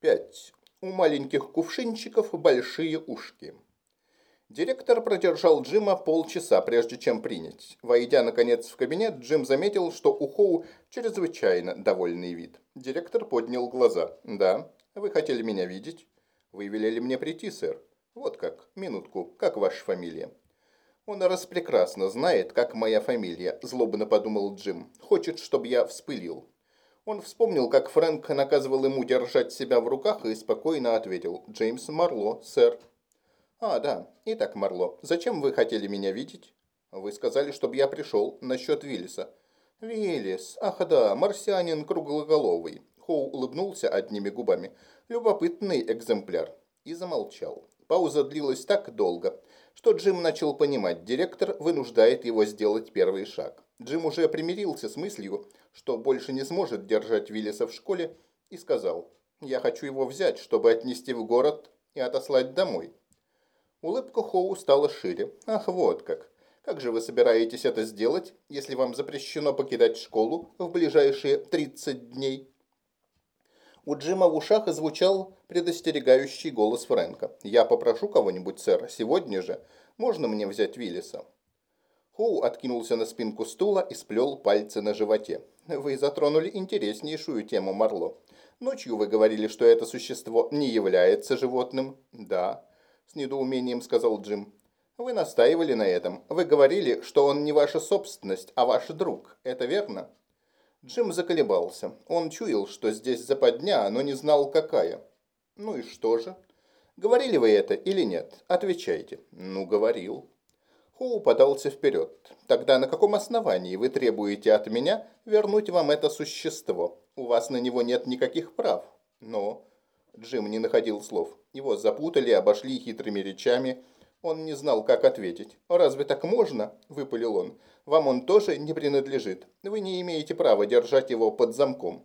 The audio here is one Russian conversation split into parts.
5. У маленьких кувшинчиков большие ушки. Директор продержал Джима полчаса, прежде чем принять. Войдя, наконец, в кабинет, Джим заметил, что у Хоу чрезвычайно довольный вид. Директор поднял глаза. «Да, вы хотели меня видеть?» «Вы велели мне прийти, сэр». «Вот как. Минутку. Как ваша фамилия?» «Он распрекрасно знает, как моя фамилия», – злобно подумал Джим. «Хочет, чтобы я вспылил». Он вспомнил, как Фрэнк наказывал ему держать себя в руках и спокойно ответил «Джеймс Марло, сэр». «А, да. Итак, Марло, зачем вы хотели меня видеть?» «Вы сказали, чтобы я пришел насчет Виллиса». «Виллис. Ах да, марсианин круглоголовый». Хоу улыбнулся одними губами. «Любопытный экземпляр». И замолчал. Пауза длилась так долго, что Джим начал понимать, директор вынуждает его сделать первый шаг. Джим уже примирился с мыслью, что больше не сможет держать Виллиса в школе, и сказал, «Я хочу его взять, чтобы отнести в город и отослать домой». Улыбка Хоу стала шире. «Ах, вот как. Как же вы собираетесь это сделать, если вам запрещено покидать школу в ближайшие 30 дней?» У Джима в ушах звучал предостерегающий голос Фрэнка. «Я попрошу кого-нибудь, сэр, сегодня же. Можно мне взять Виллиса?» Хоу откинулся на спинку стула и сплел пальцы на животе. «Вы затронули интереснейшую тему, Марло. Ночью вы говорили, что это существо не является животным». «Да», – с недоумением сказал Джим. «Вы настаивали на этом. Вы говорили, что он не ваша собственность, а ваш друг. Это верно?» Джим заколебался. Он чуял, что здесь западня, но не знал, какая. «Ну и что же?» «Говорили вы это или нет? Отвечайте». «Ну, говорил». Хоу подался вперед. «Тогда на каком основании вы требуете от меня вернуть вам это существо? У вас на него нет никаких прав». «Но...» Джим не находил слов. Его запутали, обошли хитрыми речами. Он не знал, как ответить. «Разве так можно?» – выпалил он. «Вам он тоже не принадлежит. Вы не имеете права держать его под замком».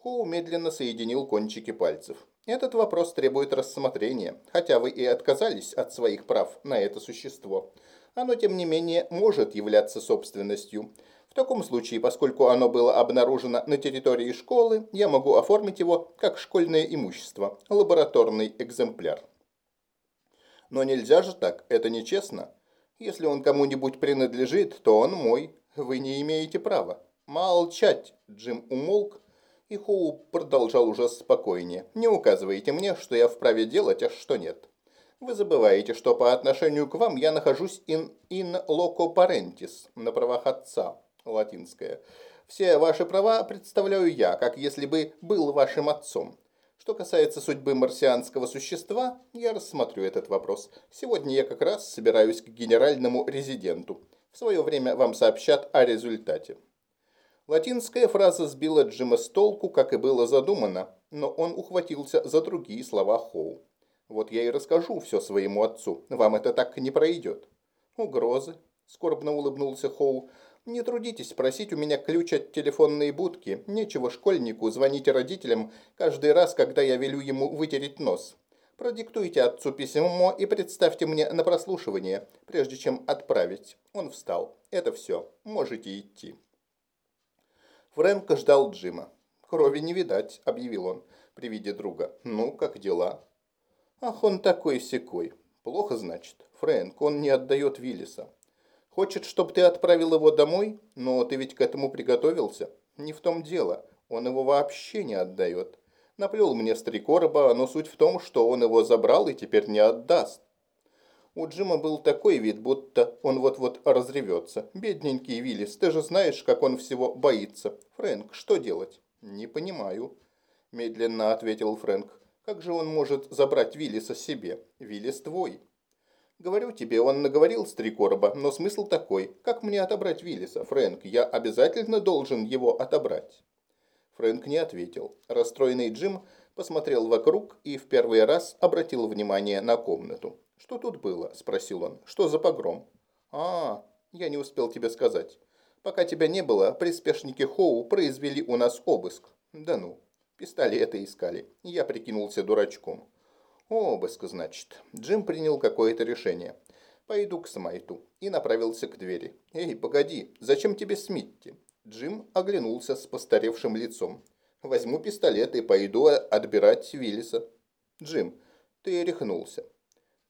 Хоу медленно соединил кончики пальцев. «Этот вопрос требует рассмотрения, хотя вы и отказались от своих прав на это существо оно, тем не менее, может являться собственностью. В таком случае, поскольку оно было обнаружено на территории школы, я могу оформить его как школьное имущество, лабораторный экземпляр. Но нельзя же так, это нечестно. Если он кому-нибудь принадлежит, то он мой. Вы не имеете права. Молчать, Джим умолк, и Хоу продолжал уже спокойнее. Не указывайте мне, что я вправе делать, а что нет. Вы забываете, что по отношению к вам я нахожусь in, in loco parentis, на правах отца, латинское. Все ваши права представляю я, как если бы был вашим отцом. Что касается судьбы марсианского существа, я рассмотрю этот вопрос. Сегодня я как раз собираюсь к генеральному резиденту. В свое время вам сообщат о результате. Латинская фраза сбила Джима с толку, как и было задумано, но он ухватился за другие слова Хоу. Вот я и расскажу все своему отцу. Вам это так не пройдет. Угрозы, скорбно улыбнулся Хоу. Не трудитесь просить у меня ключ от телефонной будки. Нечего школьнику звонить родителям каждый раз, когда я велю ему вытереть нос. Продиктуйте отцу письмо и представьте мне на прослушивание, прежде чем отправить. Он встал. Это все. Можете идти. Фрэнк ждал Джима. «Крови не видать», — объявил он при виде друга. «Ну, как дела?» Ах, он такой секой. Плохо, значит. Фрэнк, он не отдает Виллиса. Хочет, чтобы ты отправил его домой, но ты ведь к этому приготовился. Не в том дело. Он его вообще не отдает. Наплел мне с три короба, но суть в том, что он его забрал и теперь не отдаст. У Джима был такой вид, будто он вот-вот разревется. Бедненький Виллис, ты же знаешь, как он всего боится. Фрэнк, что делать? Не понимаю, медленно ответил Фрэнк. Как же он может забрать Виллиса себе? Виллис твой. Говорю тебе, он наговорил с три короба, но смысл такой. Как мне отобрать Виллиса, Фрэнк? Я обязательно должен его отобрать. Фрэнк не ответил. Расстроенный Джим посмотрел вокруг и в первый раз обратил внимание на комнату. «Что тут было?» – спросил он. «Что за погром?» «А, я не успел тебе сказать. Пока тебя не было, приспешники Хоу произвели у нас обыск». «Да ну». Пистолеты искали. Я прикинулся дурачком. Обыск, значит. Джим принял какое-то решение. Пойду к Смайту. И направился к двери. Эй, погоди, зачем тебе Смитти? Джим оглянулся с постаревшим лицом. Возьму пистолет и пойду отбирать Виллиса. Джим, ты рехнулся.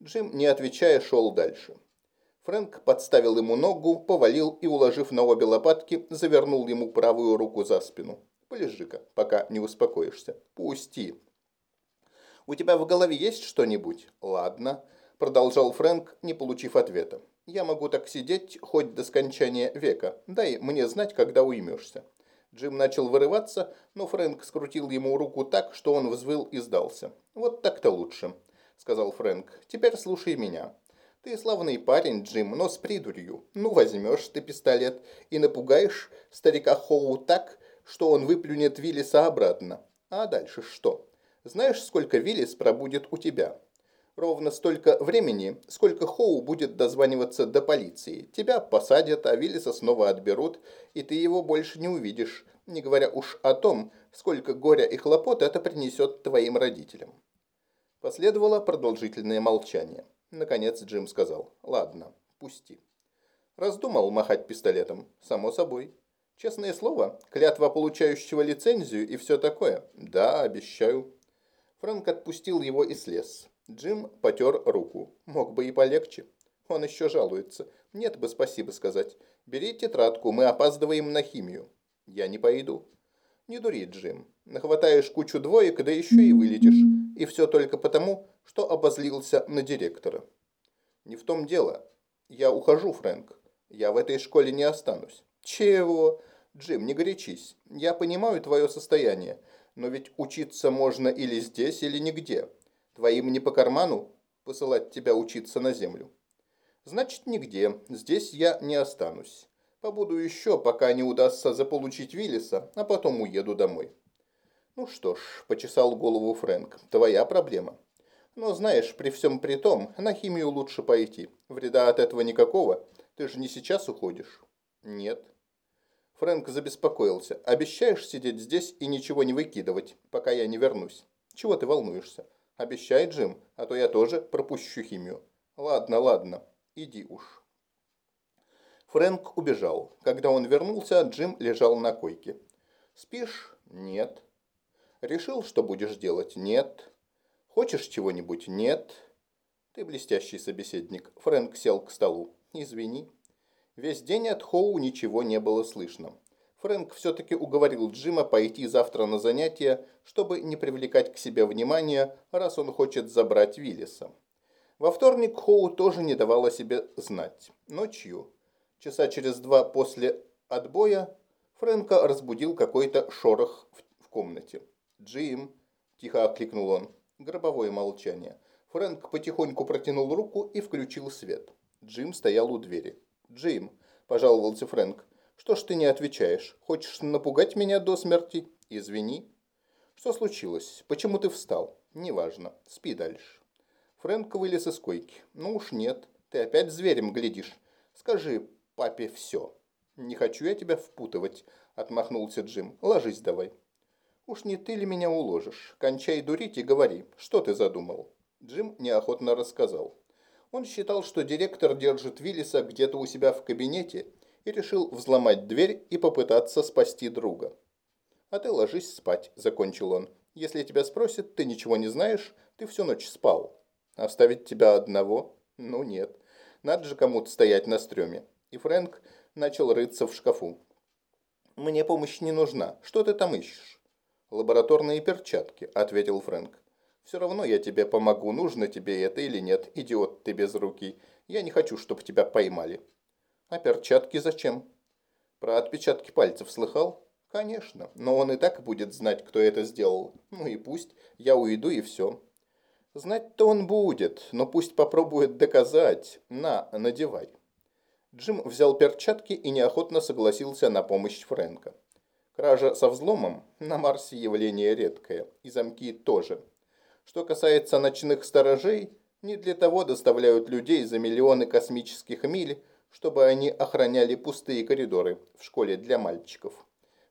Джим, не отвечая, шел дальше. Фрэнк подставил ему ногу, повалил и, уложив на обе лопатки, завернул ему правую руку за спину. Полежи-ка, пока не успокоишься. Пусти. У тебя в голове есть что-нибудь? Ладно, продолжал Фрэнк, не получив ответа. Я могу так сидеть хоть до скончания века. Дай мне знать, когда уймешься. Джим начал вырываться, но Фрэнк скрутил ему руку так, что он взвыл и сдался. «Вот так-то лучше», — сказал Фрэнк. «Теперь слушай меня. Ты славный парень, Джим, но с придурью. Ну, возьмешь ты пистолет и напугаешь старика Хоу так, что он выплюнет Виллиса обратно. А дальше что? Знаешь, сколько Виллис пробудет у тебя? Ровно столько времени, сколько Хоу будет дозваниваться до полиции. Тебя посадят, а Виллиса снова отберут, и ты его больше не увидишь, не говоря уж о том, сколько горя и хлопот это принесет твоим родителям. Последовало продолжительное молчание. Наконец Джим сказал, ладно, пусти. Раздумал махать пистолетом, само собой. Честное слово, клятва получающего лицензию и все такое. Да, обещаю. Фрэнк отпустил его и слез. Джим потер руку. Мог бы и полегче. Он еще жалуется. Нет бы спасибо сказать. Бери тетрадку, мы опаздываем на химию. Я не пойду. Не дури, Джим. Нахватаешь кучу двоек, да еще и вылетишь. И все только потому, что обозлился на директора. Не в том дело. Я ухожу, Фрэнк. Я в этой школе не останусь. Чего? Джим, не горячись. Я понимаю твое состояние. Но ведь учиться можно или здесь, или нигде. Твоим не по карману посылать тебя учиться на землю. Значит, нигде. Здесь я не останусь. Побуду еще, пока не удастся заполучить Виллиса, а потом уеду домой. Ну что ж, почесал голову Фрэнк, твоя проблема. Но знаешь, при всем при том, на химию лучше пойти. Вреда от этого никакого. Ты же не сейчас уходишь. Нет. Фрэнк забеспокоился. Обещаешь сидеть здесь и ничего не выкидывать, пока я не вернусь? Чего ты волнуешься? Обещай, Джим, а то я тоже пропущу химию. Ладно, ладно, иди уж. Фрэнк убежал. Когда он вернулся, Джим лежал на койке. «Спишь?» «Нет». «Решил, что будешь делать?» «Нет». «Хочешь чего-нибудь?» «Нет». «Ты блестящий собеседник». Фрэнк сел к столу. «Извини». Весь день от Хоу ничего не было слышно. Фрэнк все-таки уговорил Джима пойти завтра на занятия, чтобы не привлекать к себе внимания, раз он хочет забрать Виллиса. Во вторник Хоу тоже не давала себе знать. Ночью, часа через два после отбоя, Фрэнка разбудил какой-то шорох в комнате. «Джим!» – тихо окликнул он. Гробовое молчание. Фрэнк потихоньку протянул руку и включил свет. Джим стоял у двери. «Джим!» – пожаловался Фрэнк. Что ж ты не отвечаешь? Хочешь напугать меня до смерти? Извини. Что случилось? Почему ты встал? Неважно. Спи дальше. Фрэнк вылез из койки. Ну уж нет. Ты опять зверем глядишь. Скажи папе все. Не хочу я тебя впутывать, отмахнулся Джим. Ложись давай. Уж не ты ли меня уложишь? Кончай дурить и говори, что ты задумал? Джим неохотно рассказал. Он считал, что директор держит Виллиса где-то у себя в кабинете и решил взломать дверь и попытаться спасти друга. «А ты ложись спать», – закончил он. «Если тебя спросят, ты ничего не знаешь, ты всю ночь спал. Оставить тебя одного? Ну нет. Надо же кому-то стоять на стреме». И Фрэнк начал рыться в шкафу. «Мне помощь не нужна. Что ты там ищешь?» «Лабораторные перчатки», – ответил Фрэнк. «Все равно я тебе помогу, нужно тебе это или нет, идиот ты без руки. Я не хочу, чтобы тебя поймали». А перчатки зачем? Про отпечатки пальцев слыхал? Конечно, но он и так будет знать, кто это сделал. Ну и пусть, я уйду и все. Знать-то он будет, но пусть попробует доказать. На, надевай. Джим взял перчатки и неохотно согласился на помощь Фрэнка. Кража со взломом на Марсе явление редкое, и замки тоже. Что касается ночных сторожей, не для того доставляют людей за миллионы космических миль, чтобы они охраняли пустые коридоры в школе для мальчиков.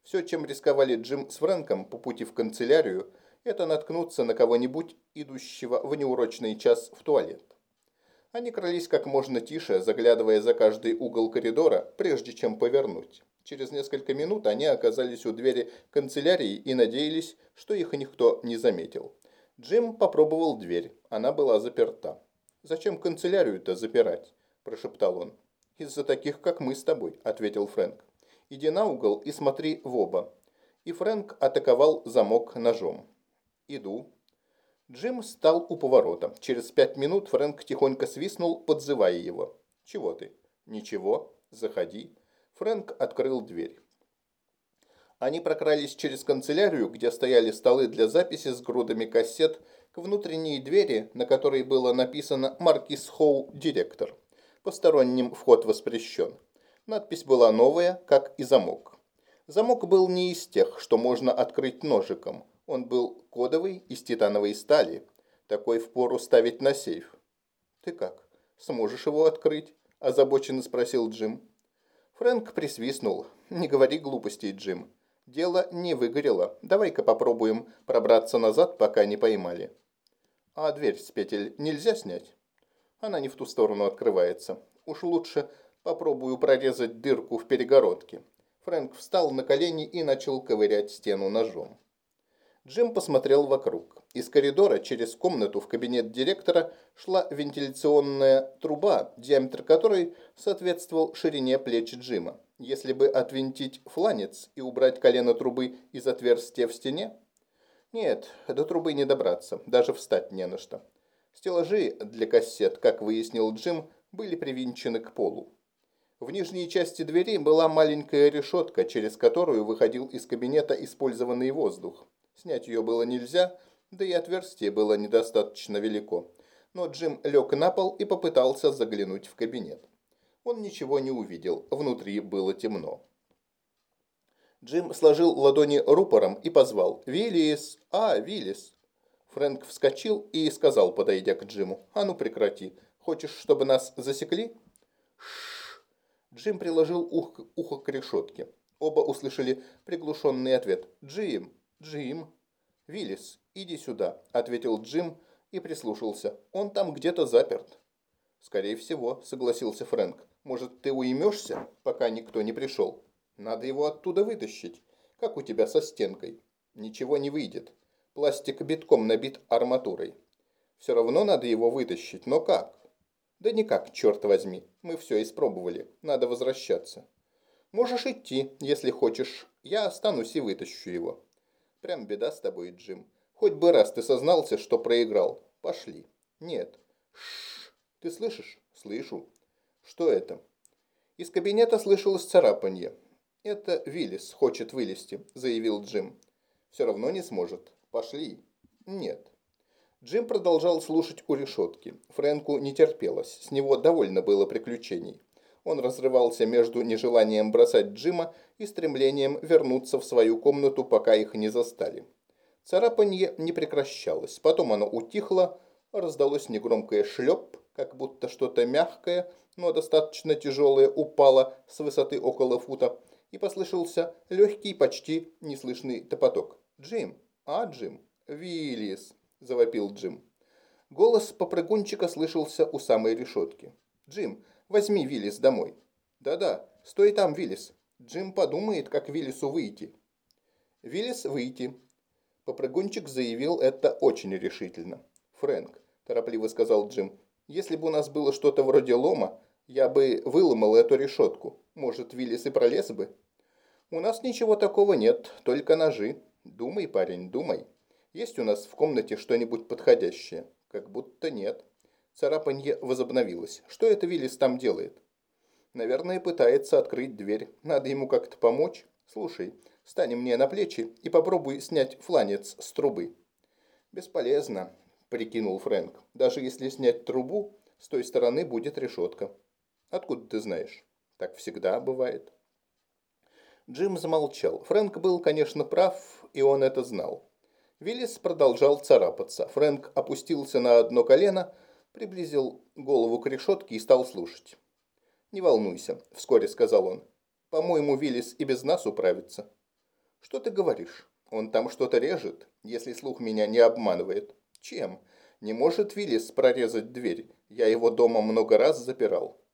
Все, чем рисковали Джим с Фрэнком по пути в канцелярию, это наткнуться на кого-нибудь, идущего в неурочный час в туалет. Они крались как можно тише, заглядывая за каждый угол коридора, прежде чем повернуть. Через несколько минут они оказались у двери канцелярии и надеялись, что их никто не заметил. Джим попробовал дверь. Она была заперта. «Зачем канцелярию-то запирать?» – прошептал он. «Из-за таких, как мы с тобой», – ответил Фрэнк. «Иди на угол и смотри в оба». И Фрэнк атаковал замок ножом. «Иду». Джим стал у поворота. Через пять минут Фрэнк тихонько свистнул, подзывая его. «Чего ты?» «Ничего. Заходи». Фрэнк открыл дверь. Они прокрались через канцелярию, где стояли столы для записи с грудами кассет, к внутренней двери, на которой было написано «Маркис Хоу, директор». Посторонним вход воспрещен. Надпись была новая, как и замок. Замок был не из тех, что можно открыть ножиком. Он был кодовый, из титановой стали. Такой впору ставить на сейф. «Ты как, сможешь его открыть?» – озабоченно спросил Джим. Фрэнк присвистнул. «Не говори глупостей, Джим. Дело не выгорело. Давай-ка попробуем пробраться назад, пока не поймали». «А дверь с петель нельзя снять?» «Она не в ту сторону открывается. Уж лучше попробую прорезать дырку в перегородке». Фрэнк встал на колени и начал ковырять стену ножом. Джим посмотрел вокруг. Из коридора через комнату в кабинет директора шла вентиляционная труба, диаметр которой соответствовал ширине плеч Джима. Если бы отвинтить фланец и убрать колено трубы из отверстия в стене? Нет, до трубы не добраться, даже встать не на что. Стеллажи для кассет, как выяснил Джим, были привинчены к полу. В нижней части двери была маленькая решетка, через которую выходил из кабинета использованный воздух. Снять ее было нельзя, да и отверстие было недостаточно велико. Но Джим лег на пол и попытался заглянуть в кабинет. Он ничего не увидел, внутри было темно. Джим сложил ладони рупором и позвал «Виллис! А, Виллис!». Фрэнк вскочил и сказал, подойдя к Джиму, «А ну прекрати, хочешь, чтобы нас засекли?» Шш. Джим приложил ухо, ухо к решетке. Оба услышали приглушенный ответ «Джим!» «Джим!» «Виллис, иди сюда», – ответил Джим и прислушался. «Он там где-то заперт». «Скорее всего», – согласился Фрэнк. «Может, ты уймешься, пока никто не пришел? Надо его оттуда вытащить. Как у тебя со стенкой?» «Ничего не выйдет. Пластик битком набит арматурой. Все равно надо его вытащить, но как?» «Да никак, черт возьми. Мы все испробовали. Надо возвращаться». «Можешь идти, если хочешь. Я останусь и вытащу его». Прям беда с тобой, Джим. Хоть бы раз ты сознался, что проиграл. Пошли. Нет. Шш. Ты слышишь? Слышу. Что это? Из кабинета слышалось царапанье. Это Виллис хочет вылезти, заявил Джим. Все равно не сможет. Пошли. Нет. Джим продолжал слушать у решетки. Фрэнку не терпелось. С него довольно было приключений. Он разрывался между нежеланием бросать Джима и стремлением вернуться в свою комнату, пока их не застали. Царапанье не прекращалось. Потом оно утихло, раздалось негромкое шлеп, как будто что-то мягкое, но достаточно тяжелое упало с высоты около фута, и послышался легкий, почти неслышный топоток. «Джим! А, Джим! Виллис!» – завопил Джим. Голос попрыгунчика слышался у самой решетки. «Джим, Возьми Виллис домой». «Да-да, стой там, Виллис. Джим подумает, как Виллису выйти». «Виллис выйти». Попрыгунчик заявил это очень решительно. «Фрэнк», – торопливо сказал Джим, – «если бы у нас было что-то вроде лома, я бы выломал эту решетку. Может, Виллис и пролез бы?» «У нас ничего такого нет, только ножи. Думай, парень, думай. Есть у нас в комнате что-нибудь подходящее?» «Как будто нет». Царапанье возобновилось. Что это Виллис там делает? Наверное, пытается открыть дверь. Надо ему как-то помочь. Слушай, стань мне на плечи и попробуй снять фланец с трубы. Бесполезно, прикинул Фрэнк. Даже если снять трубу, с той стороны будет решетка. Откуда ты знаешь? Так всегда бывает. Джим замолчал. Фрэнк был, конечно, прав, и он это знал. Виллис продолжал царапаться. Фрэнк опустился на одно колено, приблизил голову к решетке и стал слушать. «Не волнуйся», – вскоре сказал он. «По-моему, Виллис и без нас управится». «Что ты говоришь? Он там что-то режет, если слух меня не обманывает». «Чем? Не может Виллис прорезать дверь? Я его дома много раз запирал».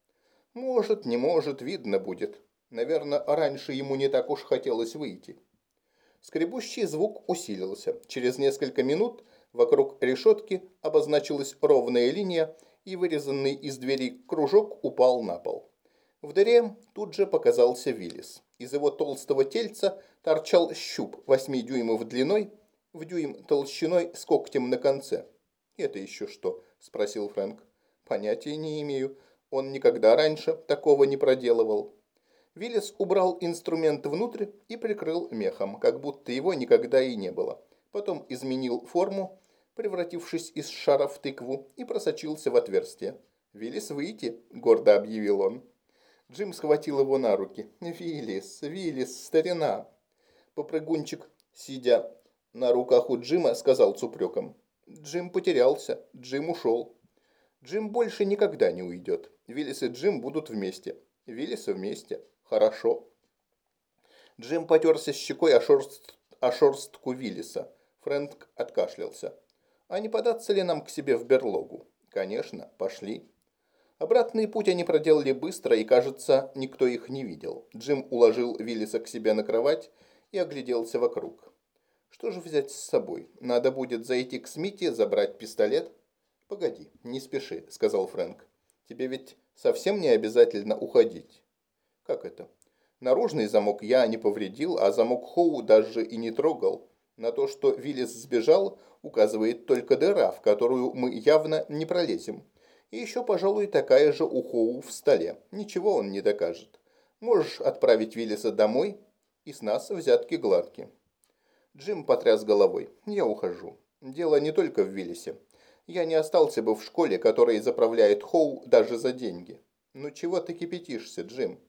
«Может, не может, видно будет. Наверное, раньше ему не так уж хотелось выйти. Скребущий звук усилился. Через несколько минут вокруг решетки обозначилась ровная линия, и вырезанный из двери кружок упал на пол. В дыре тут же показался Виллис. Из его толстого тельца торчал щуп 8 дюймов длиной, в дюйм толщиной с когтем на конце. «Это еще что?» – спросил Фрэнк. «Понятия не имею. Он никогда раньше такого не проделывал». Виллис убрал инструмент внутрь и прикрыл мехом, как будто его никогда и не было. Потом изменил форму, превратившись из шара в тыкву, и просочился в отверстие. «Виллис, выйти!» – гордо объявил он. Джим схватил его на руки. «Виллис, Виллис, старина!» Попрыгунчик, сидя на руках у Джима, сказал с упреком. Джим потерялся, Джим ушел. Джим больше никогда не уйдет. Виллис и Джим будут вместе. Виллис вместе. Хорошо. Джим потерся щекой о, шерст, о шерстку Виллиса. Фрэнк откашлялся. А не податься ли нам к себе в берлогу? Конечно, пошли. Обратный путь они проделали быстро, и, кажется, никто их не видел. Джим уложил Виллиса к себе на кровать и огляделся вокруг. Что же взять с собой? Надо будет зайти к Смите, забрать пистолет? Погоди, не спеши, сказал Фрэнк. Тебе ведь совсем не обязательно уходить. Как это? Наружный замок я не повредил, а замок Хоу даже и не трогал. На то, что Виллис сбежал, указывает только дыра, в которую мы явно не пролезем. И еще, пожалуй, такая же у Хоу в столе. Ничего он не докажет. Можешь отправить Виллиса домой, и с нас взятки гладкие. Джим потряс головой. Я ухожу. Дело не только в Виллисе. Я не остался бы в школе, которая заправляет Хоу даже за деньги. Ну чего ты кипятишься, Джим?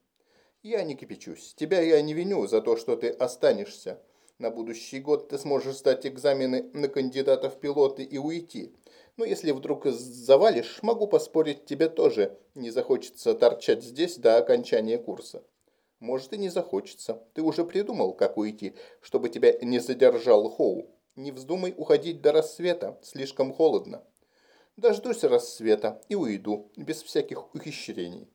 Я не кипячусь. Тебя я не виню за то, что ты останешься. На будущий год ты сможешь сдать экзамены на кандидата в пилоты и уйти. Но если вдруг завалишь, могу поспорить, тебе тоже не захочется торчать здесь до окончания курса. Может и не захочется. Ты уже придумал, как уйти, чтобы тебя не задержал Хоу. Не вздумай уходить до рассвета, слишком холодно. Дождусь рассвета и уйду, без всяких ухищрений.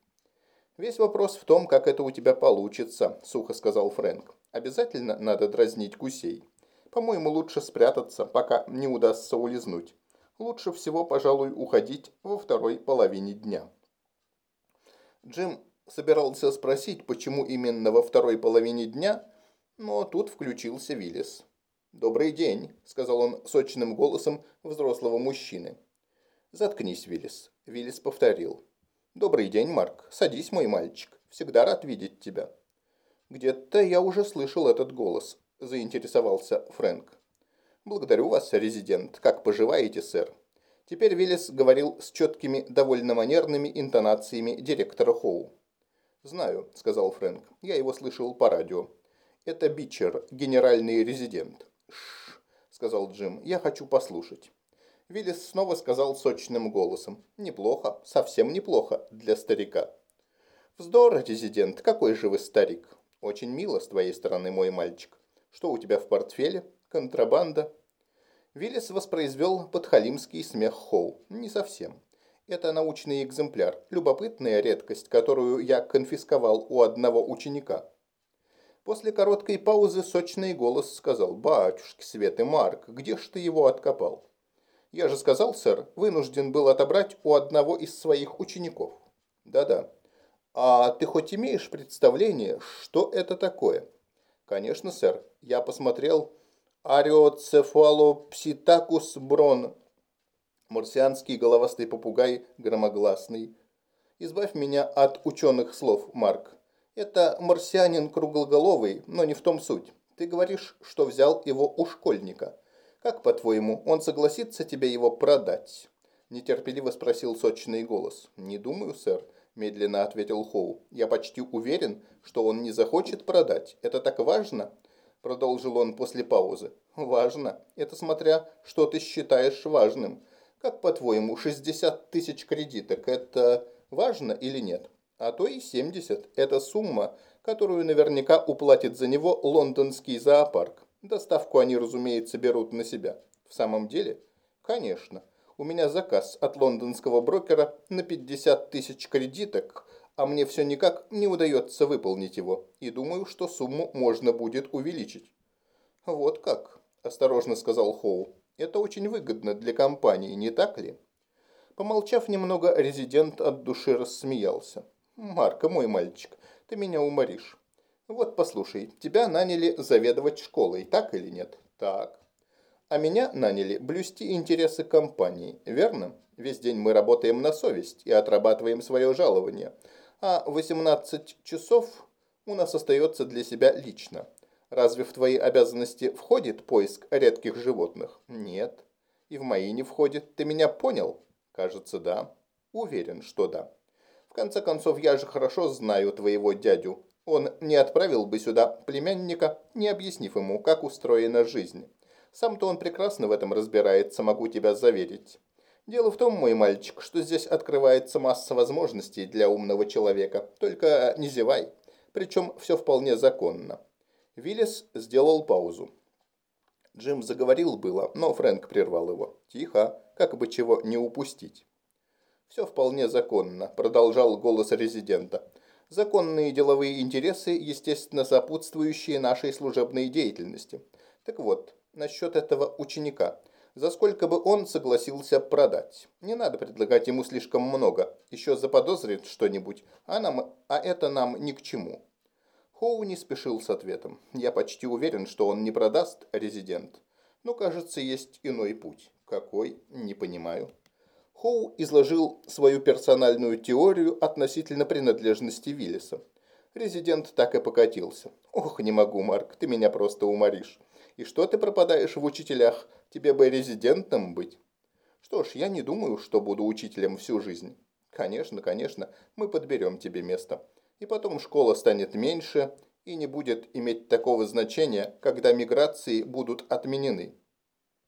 «Весь вопрос в том, как это у тебя получится», – сухо сказал Фрэнк. «Обязательно надо дразнить гусей. По-моему, лучше спрятаться, пока не удастся улизнуть. Лучше всего, пожалуй, уходить во второй половине дня». Джим собирался спросить, почему именно во второй половине дня, но тут включился Виллис. «Добрый день», – сказал он сочным голосом взрослого мужчины. «Заткнись, Виллис», – Виллис повторил. «Добрый день, Марк. Садись, мой мальчик. Всегда рад видеть тебя». «Где-то я уже слышал этот голос», – заинтересовался Фрэнк. «Благодарю вас, резидент. Как поживаете, сэр?» Теперь Виллис говорил с четкими, довольно манерными интонациями директора Хоу. «Знаю», – сказал Фрэнк. «Я его слышал по радио. Это Бичер, генеральный резидент». «Шш», – сказал Джим. «Я хочу послушать». Виллис снова сказал сочным голосом. «Неплохо, совсем неплохо для старика». «Вздор, резидент, какой же вы старик. Очень мило с твоей стороны, мой мальчик. Что у тебя в портфеле? Контрабанда?» Виллис воспроизвел подхалимский смех Хоу. «Не совсем. Это научный экземпляр, любопытная редкость, которую я конфисковал у одного ученика». После короткой паузы сочный голос сказал «Батюшки, Свет и Марк, где ж ты его откопал?» Я же сказал, сэр, вынужден был отобрать у одного из своих учеников. Да-да. А ты хоть имеешь представление, что это такое? Конечно, сэр. Я посмотрел Ариоцефалопситакус брон. Марсианский головастый попугай громогласный. Избавь меня от ученых слов, Марк. Это марсианин круглоголовый, но не в том суть. Ты говоришь, что взял его у школьника. Как, по-твоему, он согласится тебе его продать?» Нетерпеливо спросил сочный голос. «Не думаю, сэр», – медленно ответил Хоу. «Я почти уверен, что он не захочет продать. Это так важно?» Продолжил он после паузы. «Важно. Это смотря, что ты считаешь важным. Как, по-твоему, 60 тысяч кредиток – это важно или нет? А то и 70 – это сумма, которую наверняка уплатит за него лондонский зоопарк. Доставку они, разумеется, берут на себя. В самом деле? Конечно. У меня заказ от лондонского брокера на 50 тысяч кредиток, а мне все никак не удается выполнить его, и думаю, что сумму можно будет увеличить». «Вот как», – осторожно сказал Хоу. «Это очень выгодно для компании, не так ли?» Помолчав немного, резидент от души рассмеялся. «Марка, мой мальчик, ты меня уморишь. Вот послушай, тебя наняли заведовать школой, так или нет? Так. А меня наняли блюсти интересы компании, верно? Весь день мы работаем на совесть и отрабатываем свое жалование. А 18 часов у нас остается для себя лично. Разве в твои обязанности входит поиск редких животных? Нет. И в мои не входит. Ты меня понял? Кажется, да. Уверен, что да. В конце концов, я же хорошо знаю твоего дядю. Он не отправил бы сюда племянника, не объяснив ему, как устроена жизнь. Сам-то он прекрасно в этом разбирается, могу тебя заверить. Дело в том, мой мальчик, что здесь открывается масса возможностей для умного человека. Только не зевай. Причем все вполне законно. Виллис сделал паузу. Джим заговорил было, но Фрэнк прервал его. Тихо, как бы чего не упустить. «Все вполне законно», – продолжал голос резидента законные деловые интересы, естественно, сопутствующие нашей служебной деятельности. Так вот, насчет этого ученика. За сколько бы он согласился продать? Не надо предлагать ему слишком много. Еще заподозрит что-нибудь, а, нам, а это нам ни к чему. Хоу не спешил с ответом. Я почти уверен, что он не продаст резидент. Но, кажется, есть иной путь. Какой? Не понимаю. Хоу изложил свою персональную теорию относительно принадлежности Виллиса. Резидент так и покатился. «Ох, не могу, Марк, ты меня просто уморишь. И что ты пропадаешь в учителях? Тебе бы резидентом быть». «Что ж, я не думаю, что буду учителем всю жизнь». «Конечно, конечно, мы подберем тебе место. И потом школа станет меньше и не будет иметь такого значения, когда миграции будут отменены».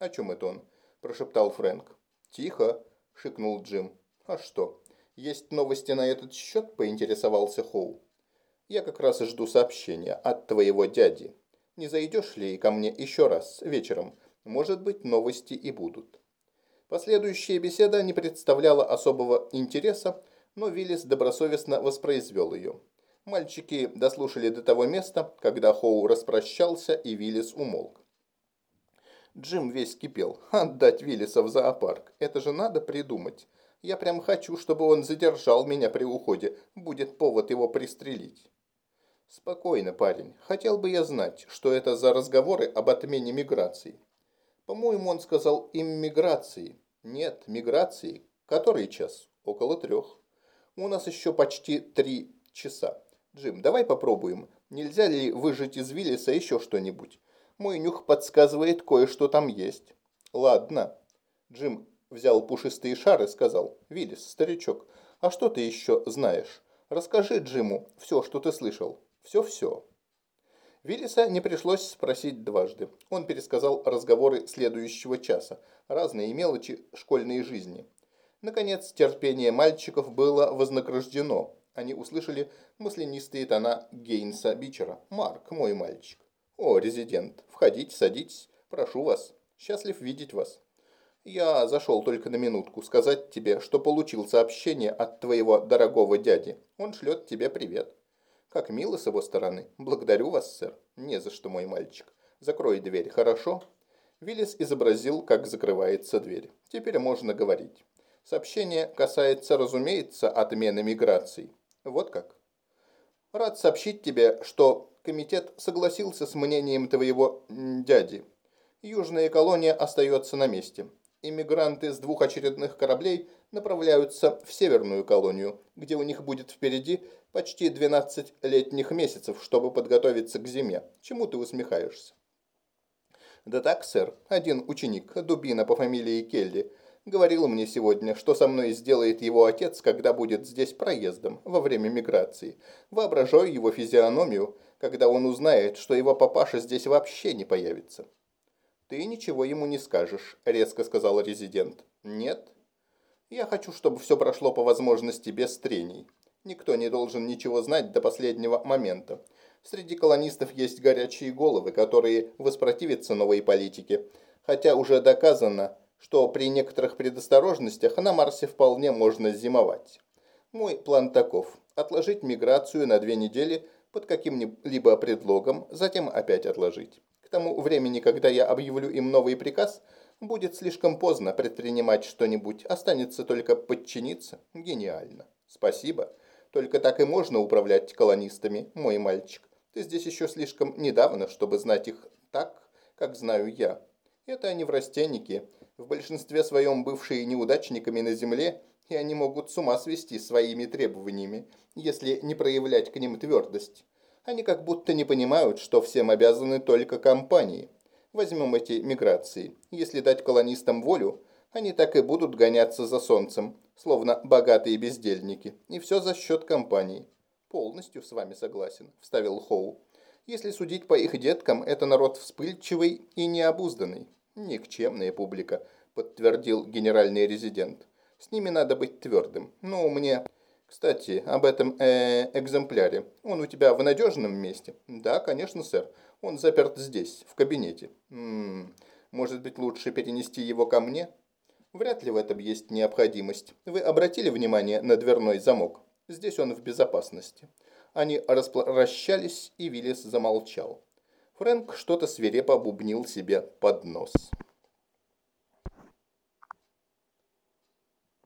«О чем это он?» – прошептал Фрэнк. «Тихо», – шикнул Джим. «А что, есть новости на этот счет?» – поинтересовался Хоу. «Я как раз жду сообщения от твоего дяди. Не зайдешь ли ко мне еще раз вечером? Может быть, новости и будут». Последующая беседа не представляла особого интереса, но Виллис добросовестно воспроизвел ее. Мальчики дослушали до того места, когда Хоу распрощался и Виллис умолк. Джим весь кипел. Отдать Виллиса в зоопарк. Это же надо придумать. Я прям хочу, чтобы он задержал меня при уходе. Будет повод его пристрелить. Спокойно, парень. Хотел бы я знать, что это за разговоры об отмене миграции. По-моему, он сказал иммиграции. Нет, миграции. Который час? Около трех. У нас еще почти три часа. Джим, давай попробуем. Нельзя ли выжать из Виллиса еще что-нибудь? Мой нюх подсказывает, кое-что там есть. Ладно. Джим взял пушистые шары и сказал. Виллис, старичок, а что ты еще знаешь? Расскажи Джиму все, что ты слышал. Все-все. Виллиса не пришлось спросить дважды. Он пересказал разговоры следующего часа, разные мелочи школьной жизни. Наконец, терпение мальчиков было вознаграждено. Они услышали мысленистые тона Гейнса Бичера. «Марк, мой мальчик». «О, резидент, входите, садитесь. Прошу вас. Счастлив видеть вас». «Я зашел только на минутку сказать тебе, что получил сообщение от твоего дорогого дяди. Он шлет тебе привет». «Как мило с его стороны. Благодарю вас, сэр». «Не за что, мой мальчик. Закрой дверь, хорошо?» Виллис изобразил, как закрывается дверь. Теперь можно говорить. Сообщение касается, разумеется, отмены миграций. Вот как. Рад сообщить тебе, что комитет согласился с мнением твоего дяди. Южная колония остается на месте. Иммигранты с двух очередных кораблей направляются в северную колонию, где у них будет впереди почти 12 летних месяцев, чтобы подготовиться к зиме. Чему ты усмехаешься? Да так, сэр, один ученик, дубина по фамилии Келли, говорил мне сегодня, что со мной сделает его отец, когда будет здесь проездом, во время миграции. Воображаю его физиономию – когда он узнает, что его папаша здесь вообще не появится. «Ты ничего ему не скажешь», – резко сказал резидент. «Нет?» «Я хочу, чтобы все прошло по возможности без трений. Никто не должен ничего знать до последнего момента. Среди колонистов есть горячие головы, которые воспротивятся новой политике, хотя уже доказано, что при некоторых предосторожностях на Марсе вполне можно зимовать. Мой план таков. отложить миграцию на две недели под каким-либо предлогом, затем опять отложить. К тому времени, когда я объявлю им новый приказ, будет слишком поздно предпринимать что-нибудь, останется только подчиниться. Гениально. Спасибо. Только так и можно управлять колонистами, мой мальчик. Ты здесь еще слишком недавно, чтобы знать их так, как знаю я. Это они в растеннике, в большинстве своем бывшие неудачниками на земле, и они могут с ума свести своими требованиями, если не проявлять к ним твердость. Они как будто не понимают, что всем обязаны только компании. Возьмем эти миграции. Если дать колонистам волю, они так и будут гоняться за солнцем, словно богатые бездельники. И все за счет компании. Полностью с вами согласен, вставил Хоу. Если судить по их деткам, это народ вспыльчивый и необузданный. Никчемная публика, подтвердил генеральный резидент. С ними надо быть твердым. Ну, мне... Кстати, об этом э, экземпляре. Он у тебя в надежном месте? Да, конечно, сэр. Он заперт здесь, в кабинете. М -м, может быть, лучше перенести его ко мне? Вряд ли в этом есть необходимость. Вы обратили внимание на дверной замок? Здесь он в безопасности. Они распрощались, и Виллис замолчал. Фрэнк что-то свирепо бубнил себе под нос.